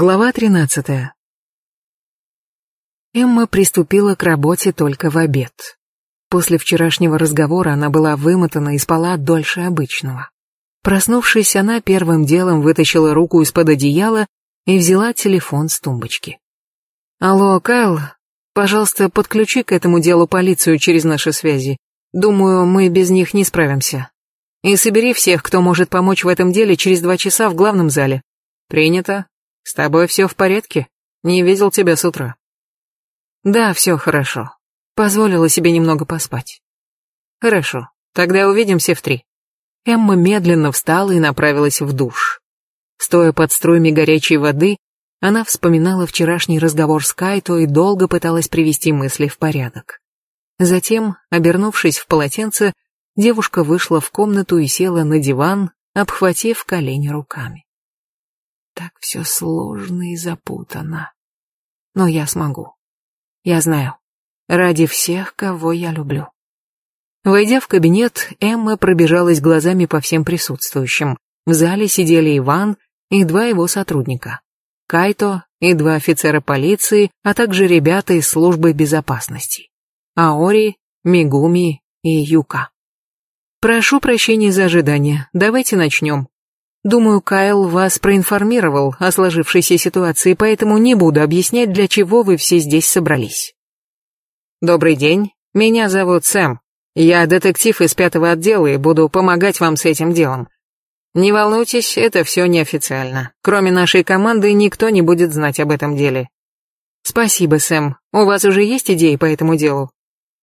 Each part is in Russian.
Глава 13. Эмма приступила к работе только в обед. После вчерашнего разговора она была вымотана и спала дольше обычного. Проснувшись, она первым делом вытащила руку из-под одеяла и взяла телефон с тумбочки. «Алло, Кайл, пожалуйста, подключи к этому делу полицию через наши связи. Думаю, мы без них не справимся. И собери всех, кто может помочь в этом деле через два часа в главном зале». «Принято», «С тобой все в порядке? Не видел тебя с утра». «Да, все хорошо. Позволила себе немного поспать». «Хорошо, тогда увидимся в три». Эмма медленно встала и направилась в душ. Стоя под струями горячей воды, она вспоминала вчерашний разговор с Кайто и долго пыталась привести мысли в порядок. Затем, обернувшись в полотенце, девушка вышла в комнату и села на диван, обхватив колени руками. Так все сложно и запутано. Но я смогу. Я знаю. Ради всех, кого я люблю. Войдя в кабинет, Эмма пробежалась глазами по всем присутствующим. В зале сидели Иван и два его сотрудника. Кайто и два офицера полиции, а также ребята из службы безопасности. Аори, Мигуми и Юка. Прошу прощения за ожидание. Давайте начнем. Думаю, Кайл вас проинформировал о сложившейся ситуации, поэтому не буду объяснять, для чего вы все здесь собрались. Добрый день, меня зовут Сэм. Я детектив из пятого отдела и буду помогать вам с этим делом. Не волнуйтесь, это все неофициально. Кроме нашей команды никто не будет знать об этом деле. Спасибо, Сэм. У вас уже есть идеи по этому делу?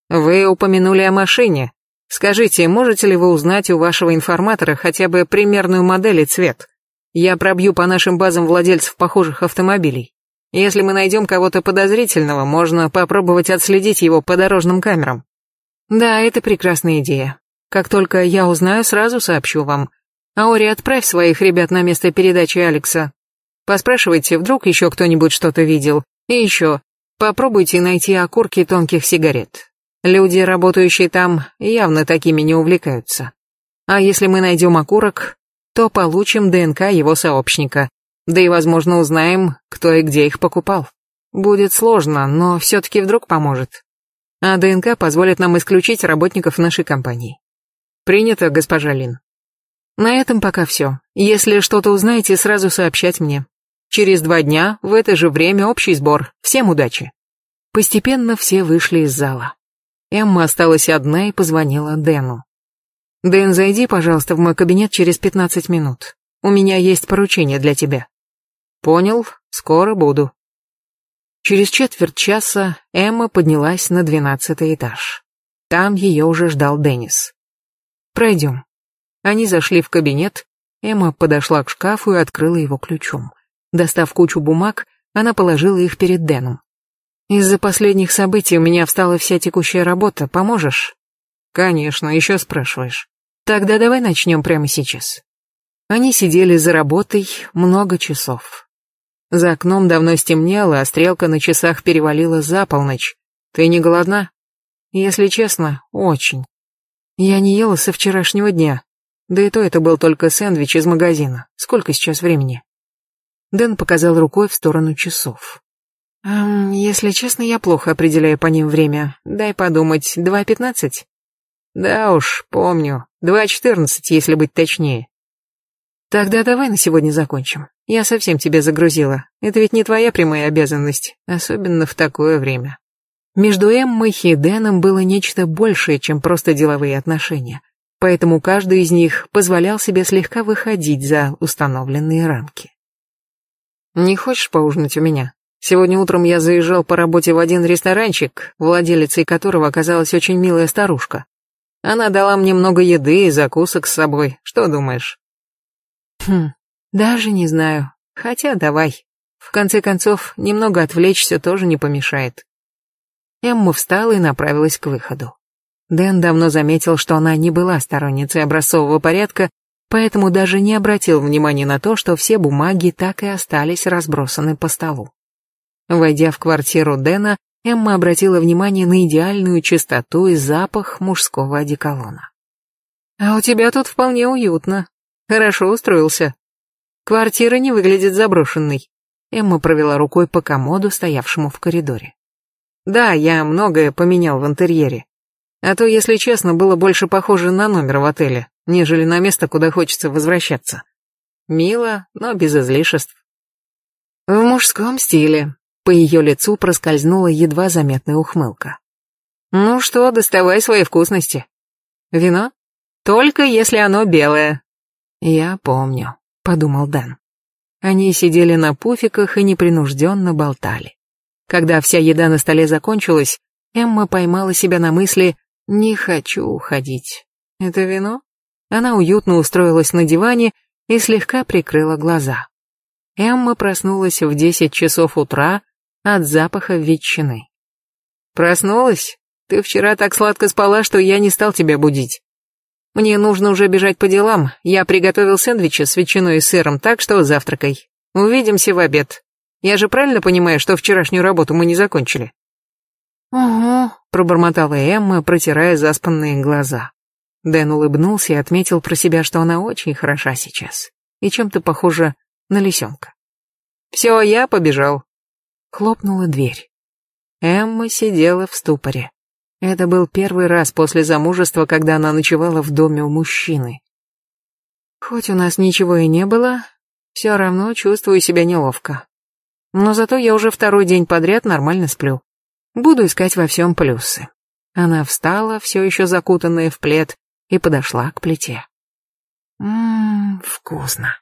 Вы упомянули о машине. Скажите, можете ли вы узнать у вашего информатора хотя бы примерную модель и цвет? Я пробью по нашим базам владельцев похожих автомобилей. Если мы найдем кого-то подозрительного, можно попробовать отследить его по дорожным камерам. Да, это прекрасная идея. Как только я узнаю, сразу сообщу вам. Аори, отправь своих ребят на место передачи Алекса. Поспрашивайте, вдруг еще кто-нибудь что-то видел. И еще, попробуйте найти окурки тонких сигарет. Люди, работающие там, явно такими не увлекаются. А если мы найдем окурок, то получим ДНК его сообщника, да и, возможно, узнаем, кто и где их покупал. Будет сложно, но все-таки вдруг поможет. А ДНК позволит нам исключить работников нашей компании. Принято, госпожа Лин. На этом пока все. Если что-то узнаете, сразу сообщать мне. Через два дня, в это же время, общий сбор. Всем удачи. Постепенно все вышли из зала. Эмма осталась одна и позвонила Дэну. «Дэн, зайди, пожалуйста, в мой кабинет через пятнадцать минут. У меня есть поручение для тебя». «Понял, скоро буду». Через четверть часа Эмма поднялась на двенадцатый этаж. Там ее уже ждал Деннис. «Пройдем». Они зашли в кабинет, Эмма подошла к шкафу и открыла его ключом. Достав кучу бумаг, она положила их перед Дэном. Из-за последних событий у меня встала вся текущая работа, поможешь? Конечно, еще спрашиваешь. Тогда давай начнем прямо сейчас. Они сидели за работой много часов. За окном давно стемнело, а стрелка на часах перевалила за полночь. Ты не голодна? Если честно, очень. Я не ела со вчерашнего дня. Да и то это был только сэндвич из магазина. Сколько сейчас времени? Дэн показал рукой в сторону часов. Эм, если честно, я плохо определяю по ним время. Дай подумать, два пятнадцать? Да уж, помню. Два четырнадцать, если быть точнее. Тогда давай на сегодня закончим. Я совсем тебя загрузила. Это ведь не твоя прямая обязанность, особенно в такое время. Между Эммой и Дэном было нечто большее, чем просто деловые отношения. Поэтому каждый из них позволял себе слегка выходить за установленные рамки. «Не хочешь поужинать у меня?» Сегодня утром я заезжал по работе в один ресторанчик, владелицей которого оказалась очень милая старушка. Она дала мне много еды и закусок с собой. Что думаешь? Хм, даже не знаю. Хотя давай. В конце концов, немного отвлечься тоже не помешает. Эмма встала и направилась к выходу. Дэн давно заметил, что она не была сторонницей образцового порядка, поэтому даже не обратил внимания на то, что все бумаги так и остались разбросаны по столу. Войдя в квартиру Дэна, Эмма обратила внимание на идеальную чистоту и запах мужского одеколона. «А у тебя тут вполне уютно. Хорошо устроился. Квартира не выглядит заброшенной. Эмма провела рукой по комоду, стоявшему в коридоре. Да, я многое поменял в интерьере. А то, если честно, было больше похоже на номер в отеле, нежели на место, куда хочется возвращаться. Мило, но без излишеств. В мужском стиле. По ее лицу проскользнула едва заметная ухмылка. Ну что, доставай свои вкусности. Вино? Только если оно белое. Я помню, подумал Дэн. Они сидели на пуфиках и непринужденно болтали. Когда вся еда на столе закончилась, Эмма поймала себя на мысли «не хочу уходить». «Это вино?» Она уютно устроилась на диване и слегка прикрыла глаза. Эмма проснулась в десять часов утра от запаха ветчины. «Проснулась? Ты вчера так сладко спала, что я не стал тебя будить. Мне нужно уже бежать по делам. Я приготовил сэндвичи с ветчиной и сыром, так что завтракай. Увидимся в обед. Я же правильно понимаю, что вчерашнюю работу мы не закончили?» «Угу», — пробормотала Эмма, протирая заспанные глаза. Дэн улыбнулся и отметил про себя, что она очень хороша сейчас и чем-то похожа на лисенка. «Все, я побежал». Хлопнула дверь. Эмма сидела в ступоре. Это был первый раз после замужества, когда она ночевала в доме у мужчины. Хоть у нас ничего и не было, все равно чувствую себя неловко. Но зато я уже второй день подряд нормально сплю. Буду искать во всем плюсы. Она встала, все еще закутанная в плед, и подошла к плите. Ммм, вкусно.